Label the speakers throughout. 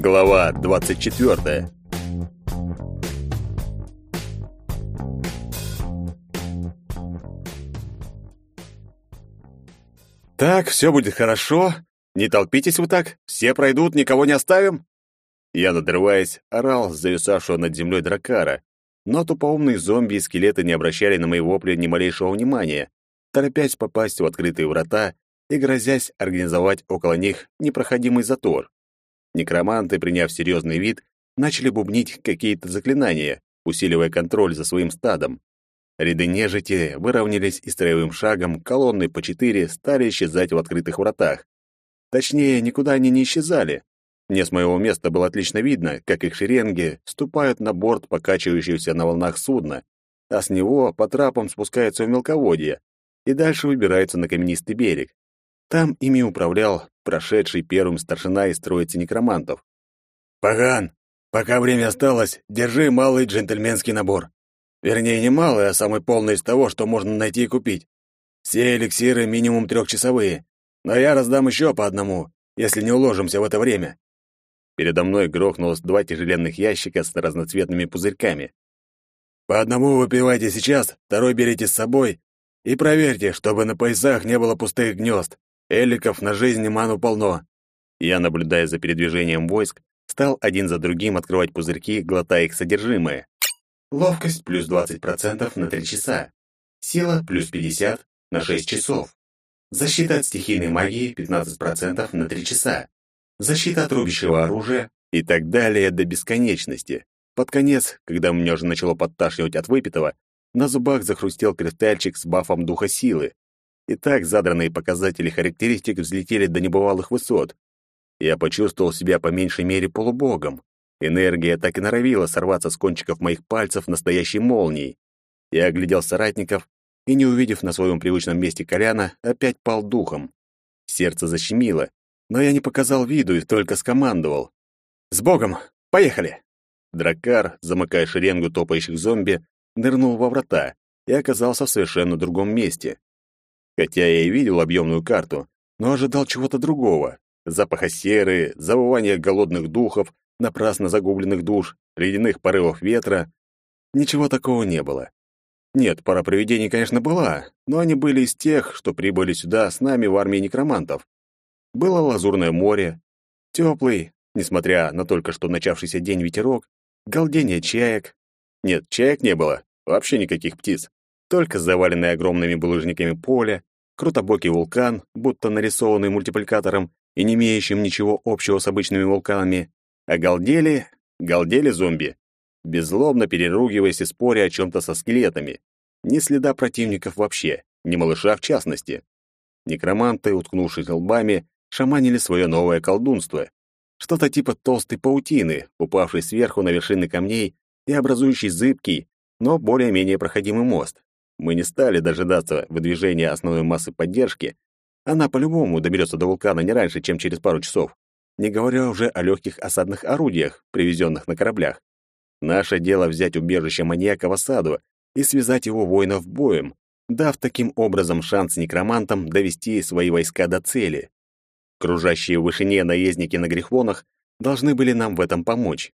Speaker 1: Глава 24. Так, все будет хорошо. Не толпитесь вы так. Все пройдут, никого не оставим. Я, надрываясь, орал зависавшего над землей дракара, но тупоумные зомби и скелеты не обращали на мои вопли ни малейшего внимания, торопясь попасть в открытые врата и грозясь организовать около них непроходимый затор. Некроманты, приняв серьезный вид, начали бубнить какие-то заклинания, усиливая контроль за своим стадом. Ряды нежити выровнялись и строевым шагом колонны по четыре стали исчезать в открытых вратах. Точнее, никуда они не исчезали. Мне с моего места было отлично видно, как их шеренги ступают на борт покачивающегося на волнах судна, а с него по трапам спускаются в мелководье и дальше выбираются на каменистый берег. Там ими управлял прошедший первым старшина из троицы некромантов.
Speaker 2: «Паган, пока время осталось, держи малый джентльменский набор. Вернее, не малый, а самый полный из того, что можно найти и купить. Все эликсиры минимум трехчасовые, но я раздам еще по одному, если не уложимся в это время».
Speaker 1: Передо мной грохнулось два тяжеленных ящика с разноцветными пузырьками.
Speaker 2: «По одному выпивайте сейчас, второй берите с собой и проверьте, чтобы на поясах не было пустых гнезд. Эликов на жизнь и ману полно.
Speaker 1: Я, наблюдая за передвижением войск, стал один за другим открывать пузырьки, глотая их содержимое. Ловкость плюс 20% на 3 часа. Сила плюс 50 на 6 часов. Защита от стихийной магии 15% на 3 часа. Защита от рубящего оружия и так далее до бесконечности. Под конец, когда меня уже начало подташнивать от выпитого, на зубах захрустел кристальчик с бафом духа силы. И так задранные показатели характеристик взлетели до небывалых высот. Я почувствовал себя по меньшей мере полубогом. Энергия так и норовила сорваться с кончиков моих пальцев настоящей молнией. Я оглядел соратников и, не увидев на своем привычном месте Коляна, опять пал духом. Сердце защемило, но я не показал виду и только скомандовал. «С Богом! Поехали!» Драккар, замыкая шеренгу топающих зомби, нырнул во врата и оказался в совершенно другом месте. Хотя я и видел объемную карту, но ожидал чего-то другого. Запаха серы, завывания голодных духов, напрасно загубленных душ, ледяных порывов ветра. Ничего такого не было. Нет, пара привидений, конечно, была, но они были из тех, что прибыли сюда с нами в армии некромантов. Было лазурное море, теплый, несмотря на только что начавшийся день ветерок, галдение чаек. Нет, чаек не было, вообще никаких птиц. Только заваленное огромными булыжниками поле, крутобокий вулкан, будто нарисованный мультипликатором и не имеющим ничего общего с обычными вулканами, а галдели, галдели зомби, беззлобно переругиваясь и споря о чем-то со скелетами. Ни следа противников вообще, ни малыша в частности. Некроманты, уткнувшись лбами, шаманили свое новое колдунство. Что-то типа толстой паутины, упавшей сверху на вершины камней и образующей зыбкий, но более-менее проходимый мост. Мы не стали дожидаться выдвижения основной массы поддержки. Она по-любому доберется до вулкана не раньше, чем через пару часов, не говоря уже о легких осадных орудиях, привезенных на кораблях. Наше дело взять убежище маньяка в осаду и связать его воинов боем, дав таким образом шанс некромантам довести свои войска до цели. Кружащие в вышине наездники на грехвонах должны были нам в этом помочь.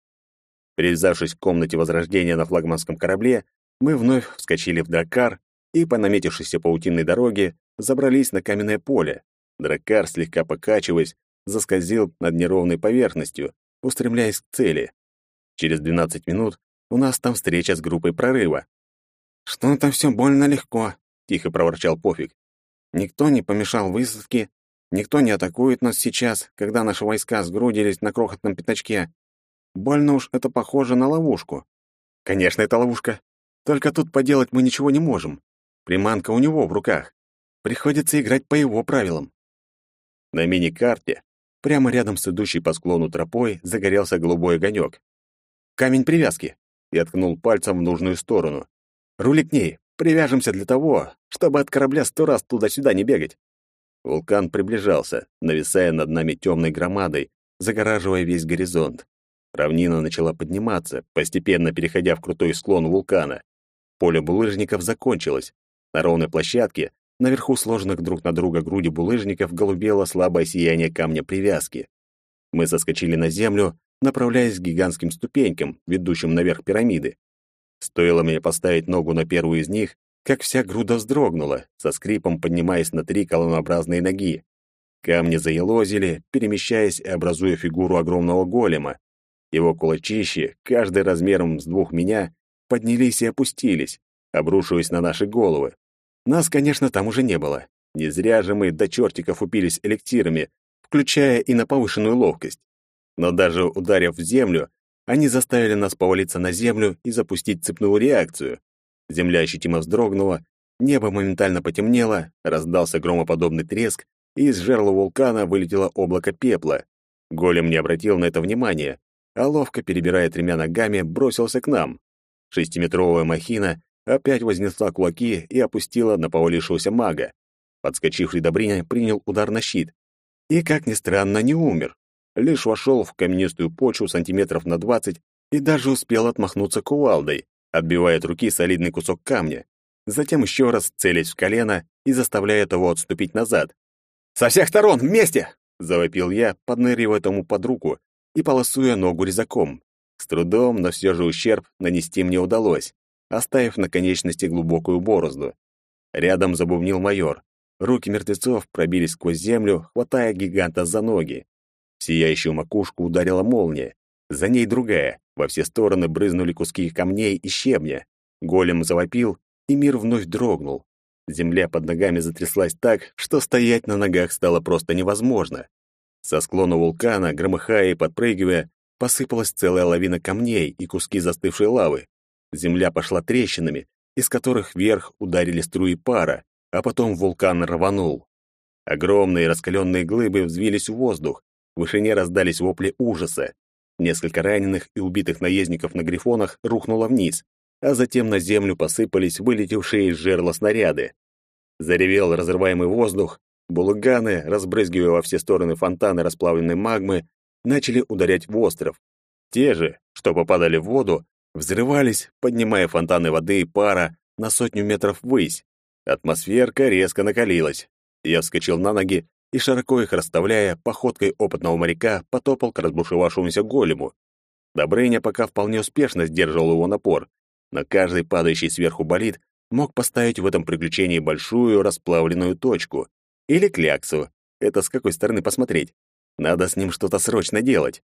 Speaker 1: Привязавшись к комнате возрождения на флагманском корабле, мы вновь вскочили в Драккар и по наметившейся паутинной дороге забрались на каменное поле. Драккар, слегка покачиваясь, заскользил над неровной поверхностью, устремляясь к цели. Через 12 минут у нас там встреча с группой прорыва.
Speaker 3: «Что-то все больно легко», — тихо проворчал Пофиг. «Никто не помешал высадке, никто не атакует нас сейчас, когда наши войска сгрудились на крохотном пятачке. Больно уж это похоже на ловушку».
Speaker 1: «Конечно, это ловушка. Только тут поделать мы ничего не можем. Приманка у него в руках. Приходится играть по его правилам. На мини-карте, прямо рядом с идущей по склону тропой, загорелся голубой огонек. Камень привязки. Я ткнул пальцем в нужную сторону. Рули к ней. Привяжемся для того, чтобы от корабля сто раз туда-сюда не бегать. Вулкан приближался, нависая над нами темной громадой, загораживая весь горизонт. Равнина начала подниматься, постепенно переходя в крутой склон вулкана. Поле булыжников закончилось. На ровной площадке, наверху сложенных друг на друга груди булыжников, голубело слабое сияние камня привязки. Мы соскочили на землю направляясь к гигантским ступенькам, ведущим наверх пирамиды. Стоило мне поставить ногу на первую из них, как вся груда вздрогнула, со скрипом поднимаясь на три колоннообразные ноги. Камни заелозили, перемещаясь и образуя фигуру огромного голема. Его кулачищи, каждый размером с двух меня, поднялись и опустились, обрушиваясь на наши головы. Нас, конечно, там уже не было. Не зря же мы до чертиков упились электирами, включая и на повышенную ловкость. Но даже ударив в землю, они заставили нас повалиться на землю и запустить цепную реакцию. Земля ощутимо вздрогнула, небо моментально потемнело, раздался громоподобный треск, и из жерла вулкана вылетело облако пепла. Голем не обратил на это внимания, а ловко перебирая тремя ногами, бросился к нам. Шестиметровая махина опять вознесла кулаки и опустила на повалившегося мага. Подскочивший Добриня принял удар на щит. И, как ни странно, не умер. Лишь вошел в каменистую почву сантиметров на двадцать и даже успел отмахнуться кувалдой, отбивая от руки солидный кусок камня. Затем еще раз целясь в колено и заставляя того отступить назад. «Со всех сторон, вместе!» — завопил я, подныривая тому под руку и полосуя ногу резаком. С трудом, но все же ущерб нанести мне удалось, оставив на конечности глубокую борозду. Рядом забубнил майор. Руки мертвецов пробились сквозь землю, хватая гиганта за ноги. В сияющую макушку ударила молния. За ней другая. Во все стороны брызнули куски камней и щебня. Голем завопил, и мир вновь дрогнул. Земля под ногами затряслась так, что стоять на ногах стало просто невозможно. Со склона вулкана, громыхая и подпрыгивая, посыпалась целая лавина камней и куски застывшей лавы. Земля пошла трещинами, из которых вверх ударили струи пара, а потом вулкан рванул. Огромные раскаленные глыбы взвились в воздух, в вышине раздались вопли ужаса. Несколько раненых и убитых наездников на грифонах рухнуло вниз, а затем на землю посыпались вылетевшие из жерла снаряды. Заревел разрываемый воздух, булыганы, разбрызгивая во все стороны фонтаны расплавленной магмы, начали ударять в остров. Те же, что попадали в воду, взрывались, поднимая фонтаны воды и пара на сотню метров ввысь. Атмосферка резко накалилась. Я вскочил на ноги и, широко их расставляя, походкой опытного моряка потопал к разбушевавшемуся голему. Добрыня пока вполне успешно сдерживал его напор, но каждый падающий сверху болид мог поставить в этом приключении большую расплавленную точку. Или кляксу. Это с какой стороны посмотреть. Надо с ним что-то срочно делать.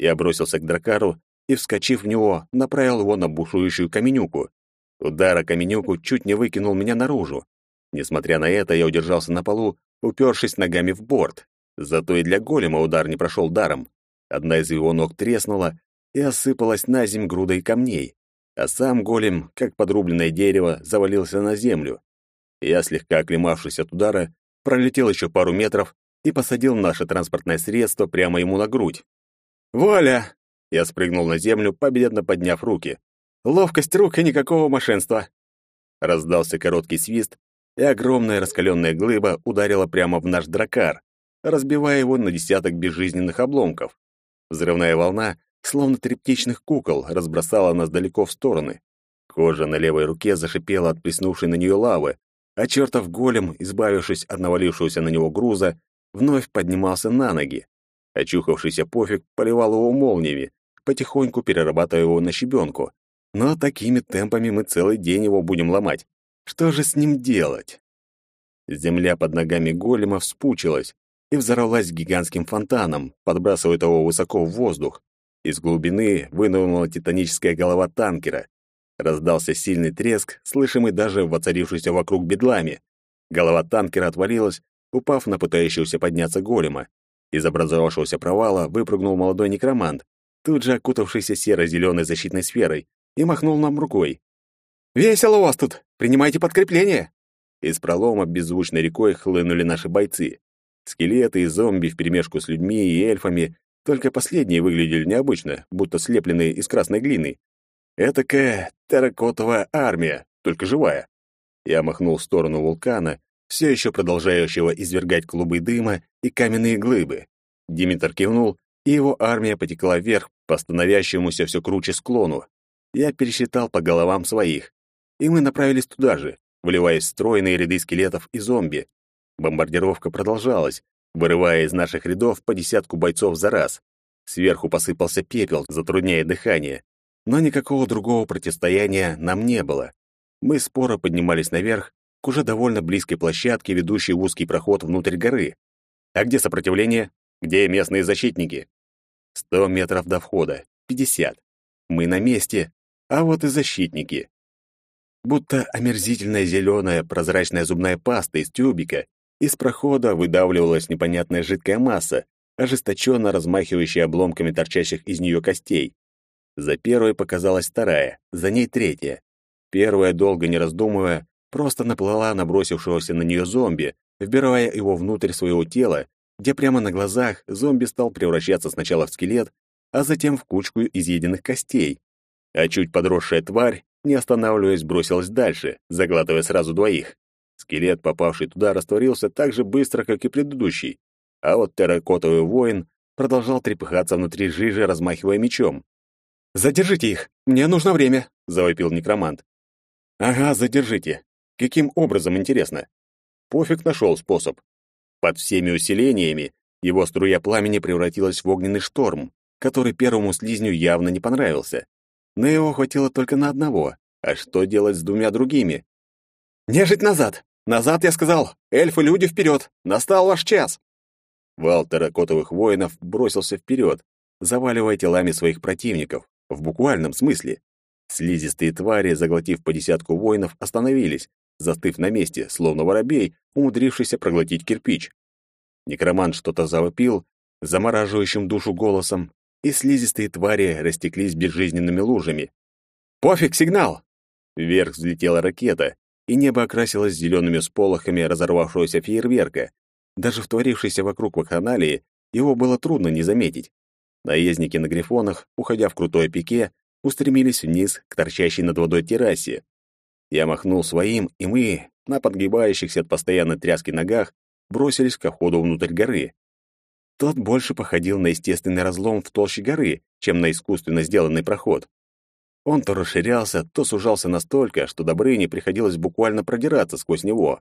Speaker 1: Я бросился к дракару и, вскочив в него, направил его на бушующую каменюку. Удар о каменюку чуть не выкинул меня наружу. Несмотря на это, я удержался на полу, упершись ногами в борт. Зато и для голема удар не прошел даром. Одна из его ног треснула и осыпалась на земь грудой камней, а сам голем, как подрубленное дерево, завалился на землю. Я, слегка оклемавшись от удара, пролетел еще пару метров и посадил наше транспортное средство прямо ему на грудь. «Воля!» — я спрыгнул на землю, победно подняв руки. Ловкость рук и никакого мошенства. Раздался короткий свист, и огромная раскаленная глыба ударила прямо в наш дракар, разбивая его на десяток безжизненных обломков. Взрывная волна, словно трептичных кукол, разбросала нас далеко в стороны. Кожа на левой руке зашипела от плеснувшей на нее лавы, а чертов голем, избавившись от навалившегося на него груза, вновь поднимался на ноги. Очухавшийся пофиг поливал его молниями, потихоньку перерабатывая его на щебенку, но такими темпами мы целый день его будем ломать. Что же с ним делать? Земля под ногами голема вспучилась и взорвалась гигантским фонтаном, подбрасывая его высоко в воздух. Из глубины вынырнула титаническая голова танкера. Раздался сильный треск, слышимый даже в воцарившейся вокруг бедлами. Голова танкера отвалилась, упав на пытающегося подняться голема. Из образовавшегося провала выпрыгнул молодой некромант, тут же окутавшийся серо-зеленой защитной сферой, и махнул нам рукой. «Весело у вас тут! Принимайте подкрепление!» Из пролома беззвучной рекой хлынули наши бойцы. Скелеты и зомби вперемешку с людьми и эльфами, только последние выглядели необычно, будто слепленные из красной глины. Этакая терракотовая армия, только живая. Я махнул в сторону вулкана, все еще продолжающего извергать клубы дыма и каменные глыбы. Димитр кивнул, и его армия потекла вверх по становящемуся все круче склону я пересчитал по головам своих, и мы направились туда же, вливаясь в стройные ряды скелетов и зомби. Бомбардировка продолжалась, вырывая из наших рядов по десятку бойцов за раз. Сверху посыпался пепел, затрудняя дыхание. Но никакого другого противостояния нам не было. Мы споро поднимались наверх, к уже довольно близкой площадке, ведущей в узкий проход внутрь горы. А где сопротивление? Где местные защитники? Сто метров до входа, пятьдесят. Мы на месте, а вот и защитники. Будто омерзительная зеленая прозрачная зубная паста из тюбика, из прохода выдавливалась непонятная жидкая масса, ожесточенно размахивающая обломками торчащих из нее костей. За первой показалась вторая, за ней третья. Первая, долго не раздумывая, просто наплыла набросившегося на нее зомби, вбирая его внутрь своего тела, где прямо на глазах зомби стал превращаться сначала в скелет, а затем в кучку изъеденных костей. А чуть подросшая тварь, не останавливаясь, бросилась дальше, заглатывая сразу двоих. Скелет, попавший туда, растворился так же быстро, как и предыдущий, а вот терракотовый воин продолжал трепыхаться внутри жижи, размахивая мечом. «Задержите их! Мне нужно время!» — завопил некромант. «Ага, задержите. Каким образом, интересно?» Пофиг нашел способ. Под всеми усилениями его струя пламени превратилась в огненный шторм, который первому слизню явно не понравился. Но его хватило только на одного. А что делать с двумя другими? «Нежить назад! Назад, я сказал! Эльфы-люди вперед! Настал ваш час!» Вал терракотовых воинов бросился вперед, заваливая телами своих противников, в буквальном смысле. Слизистые твари, заглотив по десятку воинов, остановились, застыв на месте, словно воробей, умудрившийся проглотить кирпич. Некромант что-то завопил, замораживающим душу голосом, и слизистые твари растеклись безжизненными лужами. «Пофиг, сигнал!» Вверх взлетела ракета, и небо окрасилось зелеными сполохами разорвавшегося фейерверка. Даже в творившейся вокруг вакханалии его было трудно не заметить. Наездники на грифонах, уходя в крутое пике, устремились вниз к торчащей над водой террасе. Я махнул своим, и мы, на подгибающихся от постоянной тряски ногах, бросились к входу внутрь горы. Тот больше походил на естественный разлом в толще горы, чем на искусственно сделанный проход. Он то расширялся, то сужался настолько, что Добрыне приходилось буквально продираться сквозь него.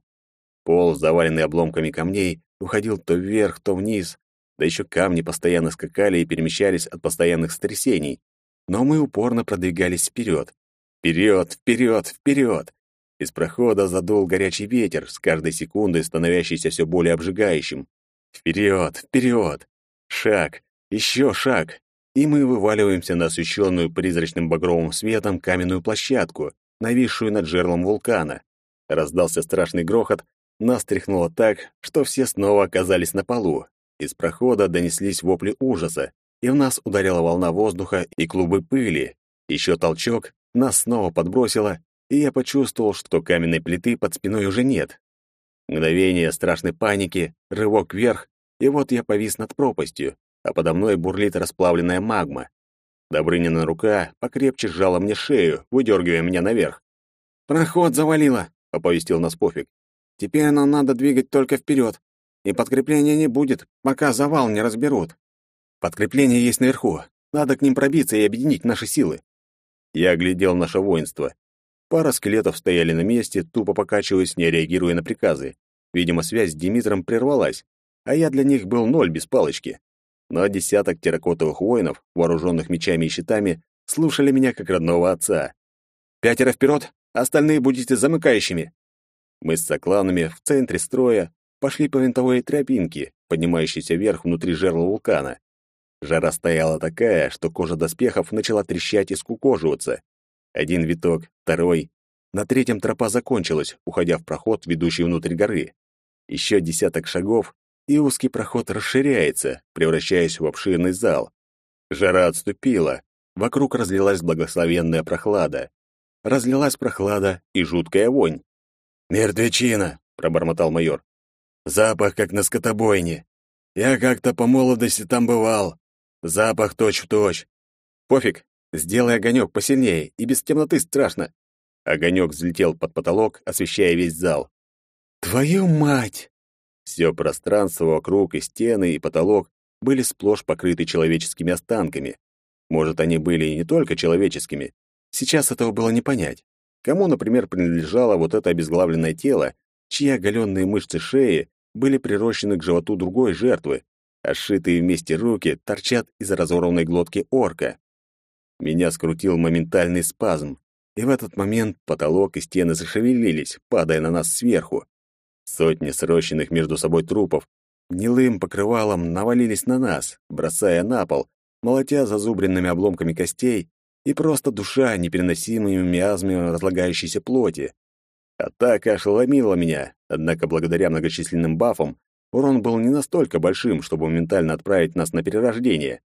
Speaker 1: Пол, заваленный обломками камней, уходил то вверх, то вниз, да еще камни постоянно скакали и перемещались от постоянных стрясений. Но мы упорно продвигались вперед. Вперед, вперед, вперед! Из прохода задул горячий ветер, с каждой секундой становящийся все более обжигающим. Вперед, вперед! Шаг, еще шаг, и мы вываливаемся на освещенную призрачным багровым светом каменную площадку, нависшую над жерлом вулкана. Раздался страшный грохот, нас тряхнуло так, что все снова оказались на полу. Из прохода донеслись вопли ужаса, и в нас ударила волна воздуха и клубы пыли. Еще толчок, нас снова подбросило, и я почувствовал, что каменной плиты под спиной уже нет. Мгновение страшной паники, рывок вверх, и вот я повис над пропастью, а подо мной бурлит расплавленная магма. Добрынина рука покрепче сжала мне шею, выдергивая меня наверх. «Проход завалило», — оповестил нас Пофиг. «Теперь нам надо двигать только вперед, и подкрепления не будет, пока завал не разберут. Подкрепление есть наверху, надо к ним пробиться и объединить наши силы». Я оглядел наше воинство. Пара скелетов стояли на месте, тупо покачиваясь, не реагируя на приказы. Видимо, связь с Димитром прервалась, а я для них был ноль без палочки. Но десяток терракотовых воинов, вооруженных мечами и щитами, слушали меня как родного отца. «Пятеро вперед, остальные будете замыкающими!» Мы с сокланами в центре строя пошли по винтовой тропинке, поднимающейся вверх внутри жерла вулкана. Жара стояла такая, что кожа доспехов начала трещать и скукоживаться. Один виток, второй. На третьем тропа закончилась, уходя в проход, ведущий внутрь горы. Еще десяток шагов, и узкий проход расширяется, превращаясь в обширный зал. Жара отступила, вокруг разлилась благословенная прохлада. Разлилась прохлада и жуткая вонь. «Мертвечина!» — пробормотал майор. «Запах, как на скотобойне. Я как-то по молодости там бывал. Запах точь-в-точь. -точь. Пофиг, сделай огонек посильнее, и без темноты страшно». Огонек взлетел под потолок, освещая весь зал. «Твою мать!» Все пространство вокруг и стены, и потолок были сплошь покрыты человеческими останками. Может, они были и не только человеческими. Сейчас этого было не понять. Кому, например, принадлежало вот это обезглавленное тело, чьи оголенные мышцы шеи были прирощены к животу другой жертвы, а сшитые вместе руки торчат из разорванной глотки орка. Меня скрутил моментальный спазм, и в этот момент потолок и стены зашевелились, падая на нас сверху. Сотни срощенных между собой трупов гнилым покрывалом навалились на нас, бросая на пол, молотя зазубренными обломками костей и просто душа непереносимыми миазмами разлагающейся плоти. Атака ошеломила меня, однако благодаря многочисленным бафам урон был не настолько большим, чтобы моментально отправить нас на перерождение.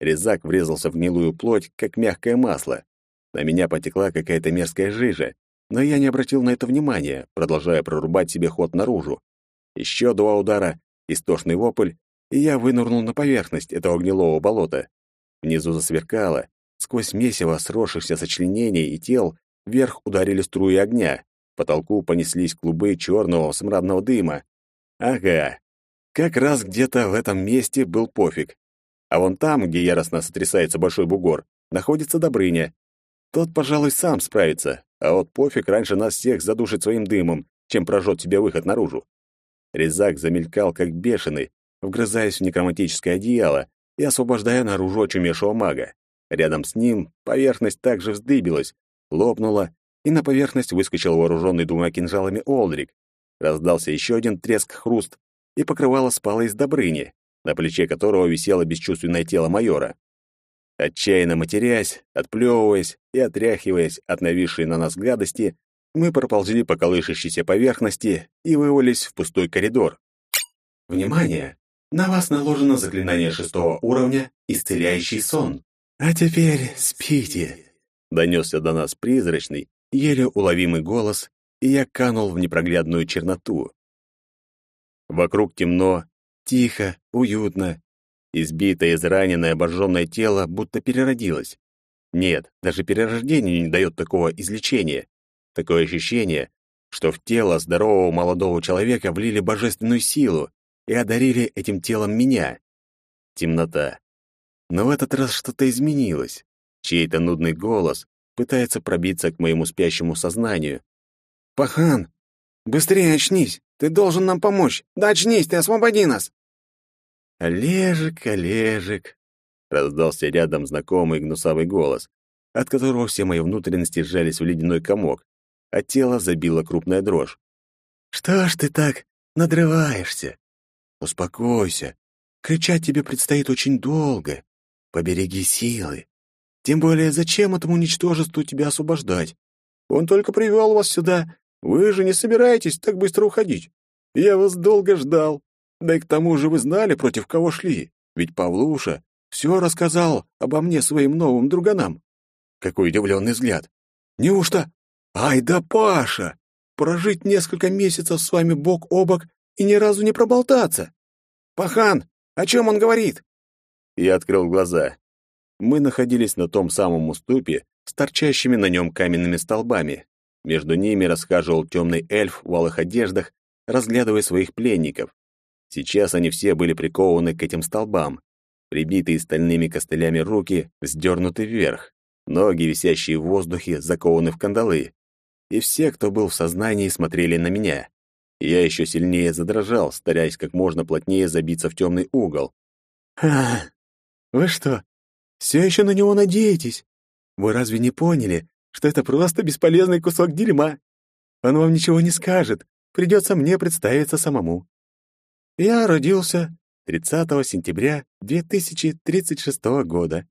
Speaker 1: Резак врезался в гнилую плоть, как мягкое масло. На меня потекла какая-то мерзкая жижа, но я не обратил на это внимания, продолжая прорубать себе ход наружу. Еще два удара, истошный вопль, и я вынырнул на поверхность этого гнилого болота. Внизу засверкало, сквозь месиво сросшихся сочленений и тел вверх ударили струи огня, потолку понеслись клубы черного смрадного дыма. Ага, как раз где-то в этом месте был пофиг. А вон там, где яростно сотрясается большой бугор, находится Добрыня. Тот, пожалуй, сам справится, а вот пофиг раньше нас всех задушит своим дымом, чем прожжет себе выход наружу. Резак замелькал, как бешеный, вгрызаясь в некроматическое одеяло и освобождая наружу очумевшего мага. Рядом с ним поверхность также вздыбилась, лопнула, и на поверхность выскочил вооруженный двумя кинжалами Олдрик. Раздался еще один треск-хруст, и покрывало спало из Добрыни, на плече которого висело бесчувственное тело майора. Отчаянно матерясь, отплевываясь и отряхиваясь от нависшей на нас гадости, мы проползли по колышащейся поверхности и вывалились в пустой коридор.
Speaker 4: Внимание! На вас наложено заклинание шестого уровня «Исцеляющий сон». А теперь спите.
Speaker 1: Донесся до нас призрачный, еле уловимый голос, и я канул в непроглядную черноту. Вокруг темно, тихо, уютно. Избитое, израненное, обожженное тело будто переродилось. Нет, даже перерождение не дает такого излечения. Такое ощущение, что в тело здорового молодого человека влили божественную силу и одарили этим телом меня. Темнота. Но в этот раз что-то изменилось. Чей-то нудный голос пытается пробиться к моему спящему сознанию.
Speaker 3: «Пахан, быстрее очнись! Ты должен нам помочь! Да очнись, ты освободи нас!»
Speaker 1: «Олежек, Олежек!» — раздался рядом знакомый гнусавый голос, от которого все мои внутренности сжались в ледяной комок а тело забило крупная дрожь.
Speaker 4: «Что ж ты так надрываешься?»
Speaker 3: «Успокойся. Кричать тебе предстоит очень долго. Побереги силы. Тем более, зачем этому ничтожеству тебя освобождать? Он только привел вас сюда. Вы же не собираетесь так быстро уходить. Я вас долго ждал. Да и к тому же вы знали, против кого шли. Ведь Павлуша все рассказал обо мне своим новым друганам. Какой удивленный взгляд. Неужто Ай да Паша! Прожить несколько месяцев с вами бок о бок и ни разу не проболтаться! Пахан, о чем он говорит?»
Speaker 1: Я открыл глаза. Мы находились на том самом уступе с торчащими на нем каменными столбами. Между ними расхаживал темный эльф в алых одеждах, разглядывая своих пленников. Сейчас они все были прикованы к этим столбам. Прибитые стальными костылями руки сдернуты вверх. Ноги, висящие в воздухе, закованы в кандалы и все, кто был в сознании, смотрели на меня. Я еще сильнее задрожал, стараясь как можно плотнее забиться в темный угол.
Speaker 3: «А, вы что, все еще на него надеетесь? Вы разве не поняли, что это просто бесполезный кусок дерьма? Он вам ничего не скажет, придется мне представиться самому. Я родился 30 сентября 2036 года,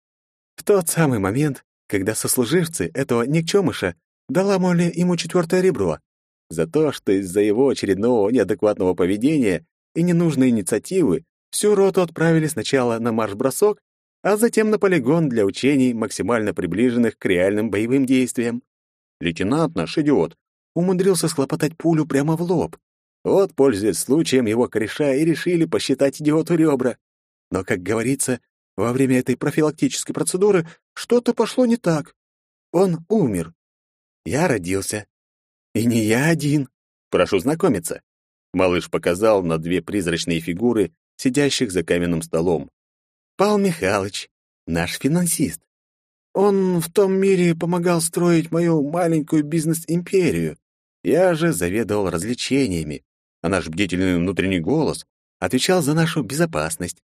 Speaker 3: в тот самый момент, когда сослуживцы этого никчемыша дала Молли ему четвертое ребро за то, что из-за его очередного неадекватного поведения и ненужной инициативы всю роту отправили сначала на марш-бросок, а затем на полигон для учений, максимально приближенных к реальным боевым действиям. Лейтенант наш идиот умудрился схлопотать пулю прямо в лоб. Вот, пользуясь случаем, его кореша и решили посчитать идиоту ребра. Но, как говорится, во время этой профилактической процедуры что-то пошло не так. Он умер. Я родился. И не я один. Прошу знакомиться. Малыш показал на две призрачные фигуры, сидящих за каменным столом. Павел Михайлович, наш финансист. Он в том мире помогал строить мою маленькую бизнес-империю. Я же заведовал развлечениями, а наш бдительный внутренний голос отвечал за нашу безопасность.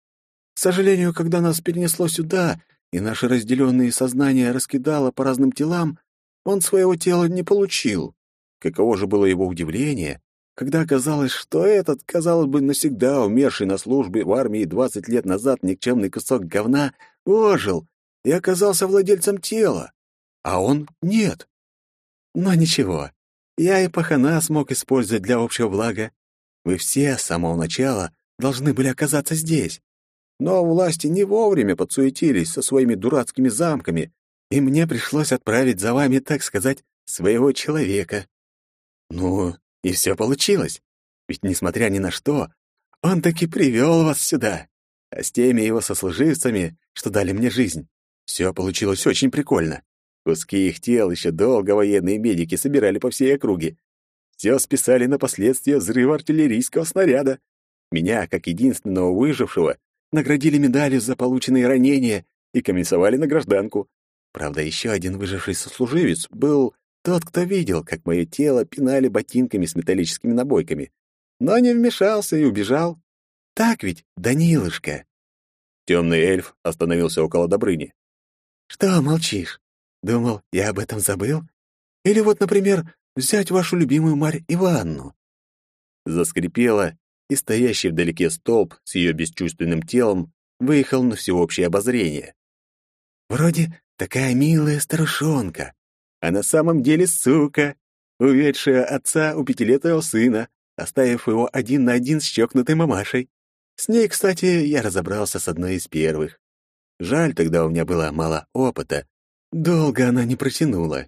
Speaker 3: К сожалению, когда нас перенесло сюда, и наши разделенные сознания раскидало по разным телам, он своего тела не получил. Каково же было его удивление, когда оказалось, что этот, казалось бы, навсегда умерший на службе в армии 20 лет назад никчемный кусок говна ожил и оказался владельцем тела, а он нет. Но ничего, я и пахана смог использовать для общего блага. Вы все с самого начала должны были оказаться здесь. Но власти не вовремя подсуетились со своими дурацкими замками, и мне пришлось отправить за вами, так сказать, своего человека. Ну, и все получилось. Ведь, несмотря ни на что, он таки привел вас сюда. А с теми его сослуживцами, что дали мне жизнь, все получилось очень прикольно. Куски их тел еще долго военные медики собирали по всей округе. Все списали на последствия взрыва артиллерийского снаряда. Меня, как единственного выжившего, наградили медалью за полученные ранения и комиссовали на гражданку. Правда, еще один выживший сослуживец был тот, кто видел, как мое тело пинали ботинками с металлическими набойками. Но не вмешался и убежал. Так ведь, Данилушка?» Темный эльф остановился около Добрыни. «Что молчишь? Думал, я об этом забыл? Или вот, например, взять вашу любимую Марь Иванну?» Заскрипело, и стоящий вдалеке столб с ее бесчувственным телом выехал на всеобщее обозрение. «Вроде такая милая старушонка, а на самом деле сука, уведшая отца у пятилетнего сына, оставив его один на один с чокнутой мамашей. С ней, кстати, я разобрался с одной из первых. Жаль, тогда у меня было мало опыта. Долго она не протянула.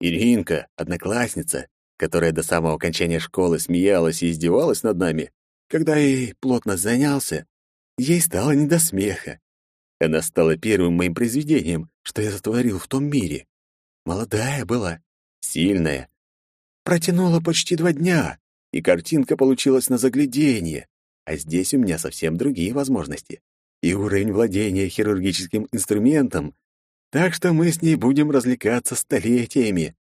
Speaker 3: Иринка, одноклассница, которая до самого окончания школы смеялась и издевалась над нами, когда ей плотно занялся, ей стало не до смеха. Она стала первым моим произведением, что я сотворил в том мире. Молодая была, сильная. Протянула почти два дня, и картинка получилась на загляденье. А здесь у меня совсем другие возможности. И уровень владения хирургическим инструментом. Так что мы с ней будем развлекаться столетиями.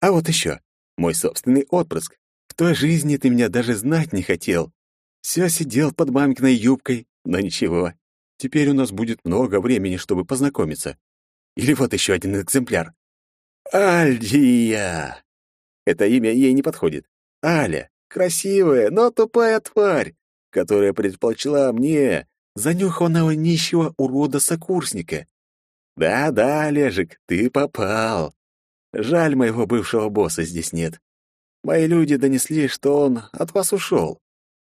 Speaker 3: А вот еще, мой собственный отпрыск. В той жизни ты меня даже знать не хотел. Все сидел под мамкиной юбкой, но ничего. Теперь у нас будет много времени, чтобы познакомиться. Или вот еще один экземпляр. Альдия! Это имя ей не подходит. Аля, красивая, но тупая тварь, которая предпочла мне, занюханного нищего урода-сокурсника. Да-да, Олежек, ты попал. Жаль, моего бывшего босса здесь нет. Мои люди донесли, что он от вас ушел.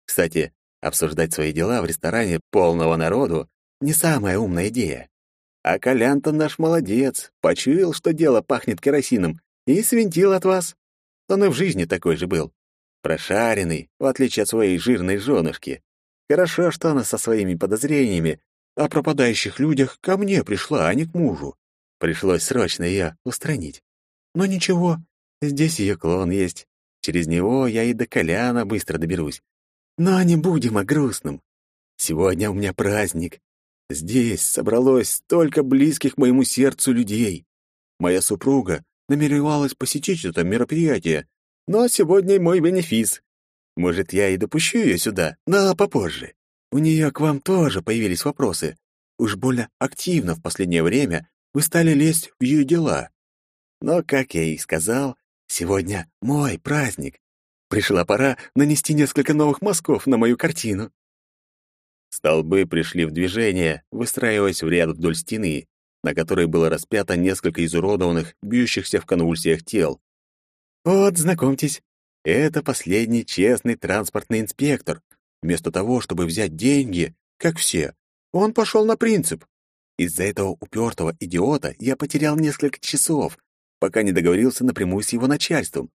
Speaker 3: Кстати, обсуждать свои дела в ресторане полного народу — не самая умная идея. А Колян-то наш молодец, почуял, что дело пахнет керосином, и свинтил от вас. Он и в жизни такой же был. Прошаренный, в отличие от своей жирной женушки. Хорошо, что она со своими подозрениями о пропадающих людях ко мне пришла, а не к мужу. Пришлось срочно ее устранить. Но ничего, здесь ее клон есть. Через него я и до Коляна быстро доберусь. Но не будем о грустном. Сегодня у меня праздник. Здесь собралось столько близких моему сердцу людей. Моя супруга намеревалась посетить это мероприятие, но сегодня мой бенефис. Может, я и допущу ее сюда, но попозже. У нее к вам тоже появились вопросы. Уж больно активно в последнее время вы стали лезть в ее дела. Но, как я и сказал, сегодня мой праздник. Пришла пора нанести несколько новых мазков на мою картину. Столбы пришли в движение, выстраиваясь в ряд вдоль стены, на которой было распято несколько изуродованных, бьющихся в конвульсиях тел. Вот, знакомьтесь, это последний честный транспортный инспектор. Вместо того, чтобы взять деньги, как все, он пошел на принцип. Из-за этого упертого идиота я потерял несколько часов, пока не договорился напрямую с его начальством.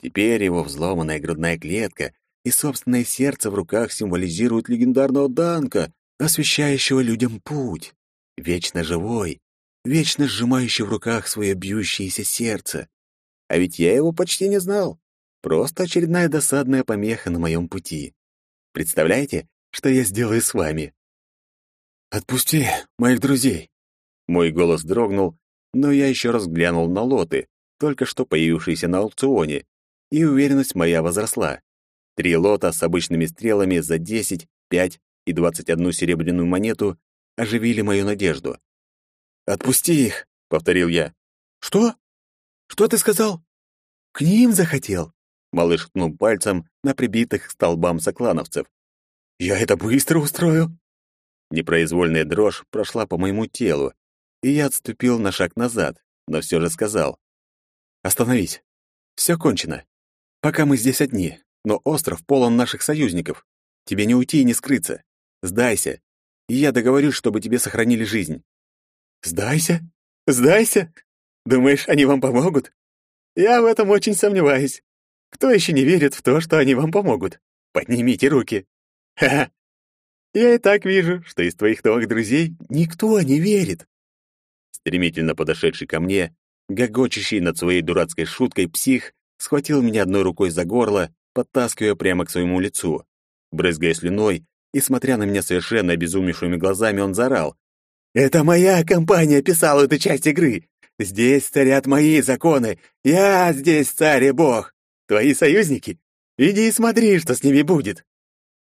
Speaker 3: Теперь его взломанная грудная клетка и собственное сердце в руках символизируют легендарного Данка, освещающего людям путь. Вечно живой, вечно сжимающий в руках свое бьющееся сердце. А ведь я его почти не знал. Просто очередная досадная помеха на моем пути. Представляете, что я сделаю с вами? «Отпусти моих друзей!» Мой голос дрогнул, но я еще раз глянул на лоты, только что появившиеся на аукционе, и уверенность моя возросла. Три лота с обычными стрелами за 10, 5
Speaker 1: и двадцать одну серебряную монету оживили мою надежду.
Speaker 2: «Отпусти их!» — повторил я.
Speaker 3: «Что? Что ты сказал? К ним захотел?»
Speaker 1: Малыш ткнул пальцем на прибитых к столбам соклановцев.
Speaker 3: «Я это быстро устрою!»
Speaker 1: Непроизвольная дрожь прошла по моему телу, и я отступил на шаг назад, но все же сказал. «Остановись. Все кончено. Пока мы здесь одни, но остров полон наших союзников. Тебе не уйти и не скрыться. Сдайся, и я договорюсь, чтобы тебе сохранили жизнь».
Speaker 3: «Сдайся? Сдайся? Думаешь, они вам помогут? Я в этом очень сомневаюсь. Кто еще не верит в то, что они вам помогут? Поднимите руки. Ха-ха. Я и так вижу, что из твоих новых друзей никто не верит.
Speaker 1: Стремительно подошедший ко мне, гогочащий над своей дурацкой шуткой псих, схватил меня одной рукой за горло, подтаскивая прямо к своему лицу. Брызгая слюной и смотря на меня совершенно обезумевшими глазами, он заорал. «Это моя компания писала эту часть игры! Здесь царят мои законы! Я здесь царь и бог! Твои союзники? Иди и смотри, что с ними будет!»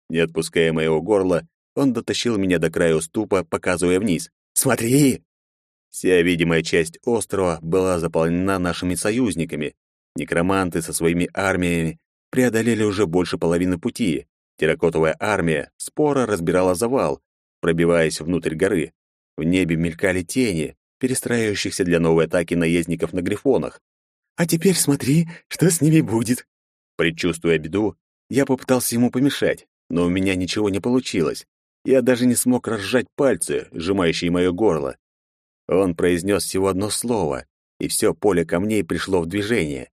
Speaker 1: Не отпуская моего горла, он дотащил меня до края уступа, показывая вниз. «Смотри!» Вся видимая часть острова была заполнена нашими союзниками. Некроманты со своими армиями преодолели уже больше половины пути. Терракотовая армия споро разбирала завал, пробиваясь внутрь горы. В небе мелькали тени, перестраивающихся для новой атаки наездников на грифонах.
Speaker 3: А теперь смотри, что с ними будет.
Speaker 1: Предчувствуя беду, я попытался ему помешать, но у меня ничего не получилось. Я даже не смог разжать пальцы, сжимающие мое горло. Он произнес всего одно слово, и все поле камней пришло в движение.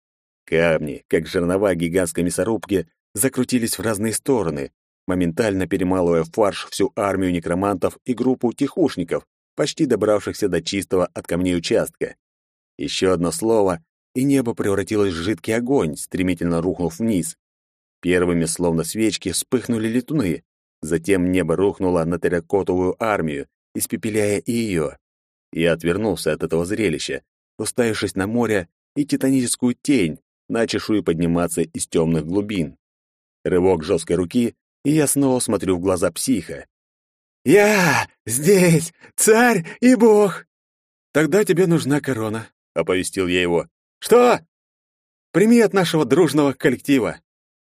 Speaker 1: Камни, как жернова гигантской мясорубки, закрутились в разные стороны, моментально перемалывая в фарш всю армию некромантов и группу тихушников, почти добравшихся до чистого от камней участка. Еще одно слово, и небо превратилось в жидкий огонь, стремительно рухнув вниз. Первыми, словно свечки, вспыхнули летуны. Затем небо рухнуло на терракотовую армию, испепеляя и ее. Я отвернулся от этого зрелища, уставившись на море и титаническую тень, начавшую подниматься из темных глубин. Рывок жесткой руки, и я снова смотрю в глаза психа.
Speaker 3: «Я здесь, царь и бог!»
Speaker 1: «Тогда тебе нужна корона», — оповестил я его.
Speaker 3: «Что?»
Speaker 1: «Прими от нашего дружного коллектива».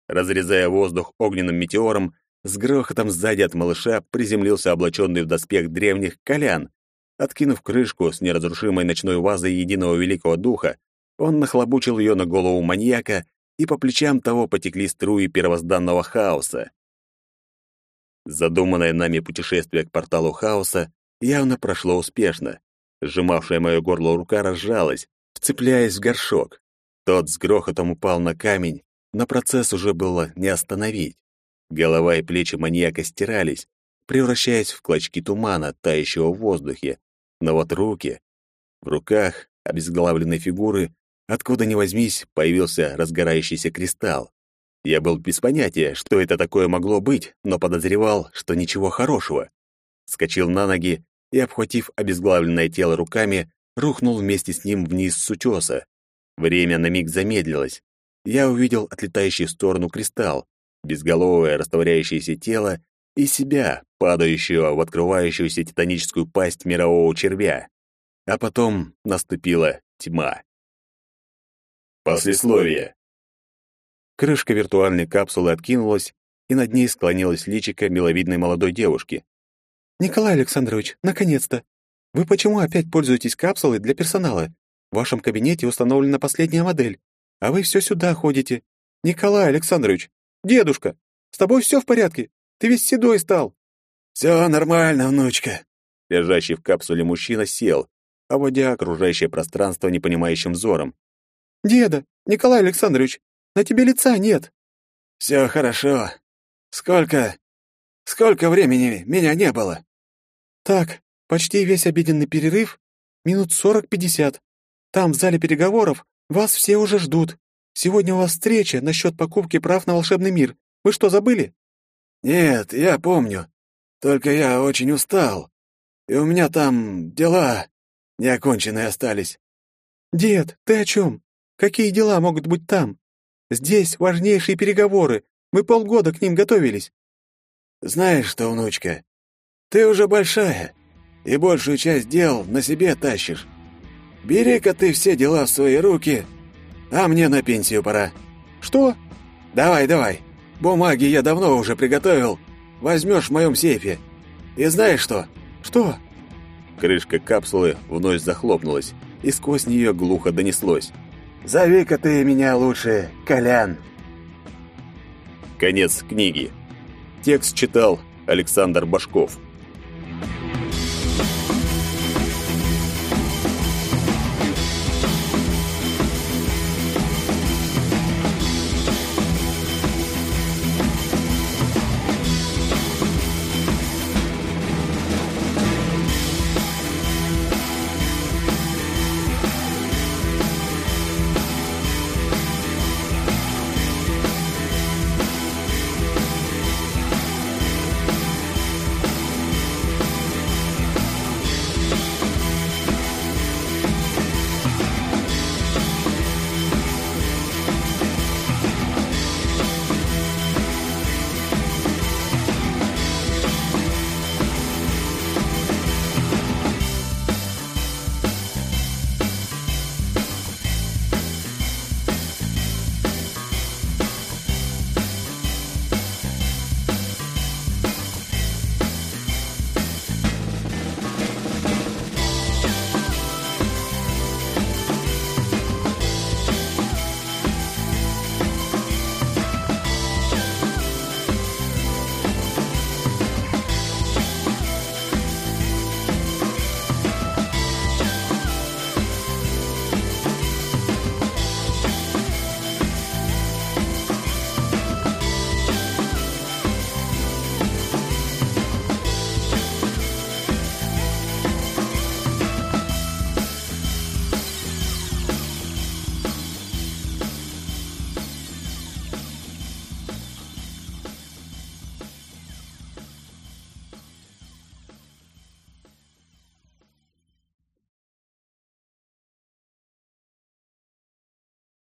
Speaker 1: Разрезая воздух огненным метеором, с грохотом сзади от малыша приземлился облаченный в доспех древних колян. Откинув крышку с неразрушимой ночной вазой единого великого духа, он нахлобучил ее на голову маньяка, и по плечам того потекли струи первозданного хаоса. Задуманное нами путешествие к порталу хаоса явно прошло успешно. Сжимавшая мое горло рука разжалась, вцепляясь в горшок. Тот с грохотом упал на камень, но процесс уже было не остановить. Голова и плечи маньяка стирались, превращаясь в клочки тумана, тающего в воздухе. Но вот руки... В руках обезглавленной фигуры, откуда ни возьмись, появился разгорающийся кристалл. Я был без понятия, что это такое могло быть, но подозревал, что ничего хорошего. Скочил на ноги и, обхватив обезглавленное тело руками, рухнул вместе с ним вниз с утеса. Время на миг замедлилось. Я увидел отлетающий в сторону кристалл, безголовое растворяющееся тело и себя, падающего в открывающуюся титаническую пасть мирового червя. А потом наступила тьма. Послесловие. Крышка виртуальной капсулы откинулась, и над ней склонилась личико миловидной молодой девушки.
Speaker 3: «Николай Александрович, наконец-то! Вы почему опять пользуетесь капсулой для персонала? В вашем кабинете установлена последняя модель, а вы все сюда ходите. Николай Александрович, дедушка, с тобой все в порядке? Ты весь седой стал».
Speaker 2: «Все нормально, внучка».
Speaker 1: Лежащий в капсуле мужчина сел, обводя окружающее пространство непонимающим взором.
Speaker 3: «Деда, Николай Александрович, на тебе лица нет».
Speaker 2: «Все хорошо. Сколько... сколько времени меня не было?»
Speaker 3: «Так, почти весь обеденный перерыв, минут сорок-пятьдесят. Там, в зале переговоров, вас все уже ждут. Сегодня у вас встреча насчет покупки прав на волшебный мир. Вы что, забыли?»
Speaker 2: «Нет, я помню. Только я очень устал. И у меня там дела неоконченные остались».
Speaker 3: «Дед, ты о чем? Какие дела могут быть там? Здесь важнейшие переговоры. Мы полгода к ним готовились».
Speaker 2: Знаешь что, внучка, ты уже большая, и большую часть дел на себе тащишь. Бери-ка ты все дела в свои руки, а мне на пенсию пора.
Speaker 3: Что?
Speaker 2: Давай, давай. Бумаги я давно уже приготовил. Возьмешь в моем сейфе. И знаешь что?
Speaker 3: Что?
Speaker 1: Крышка капсулы вновь захлопнулась, и сквозь нее глухо донеслось.
Speaker 2: «Зови-ка ты меня лучше, Колян!»
Speaker 1: Конец книги. Текст читал Александр Башков.